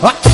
Ah!